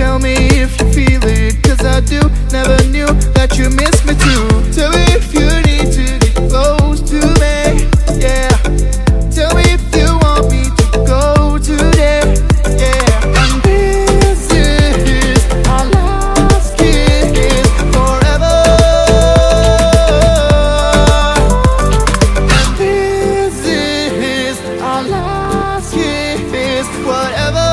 Tell me if you feel it, cause I do. Never knew that you missed me too. Tell me if you need to get close to me, yeah. Tell me if you want me to go today, yeah. And this is our last kiss forever. And this is our last kiss, whatever.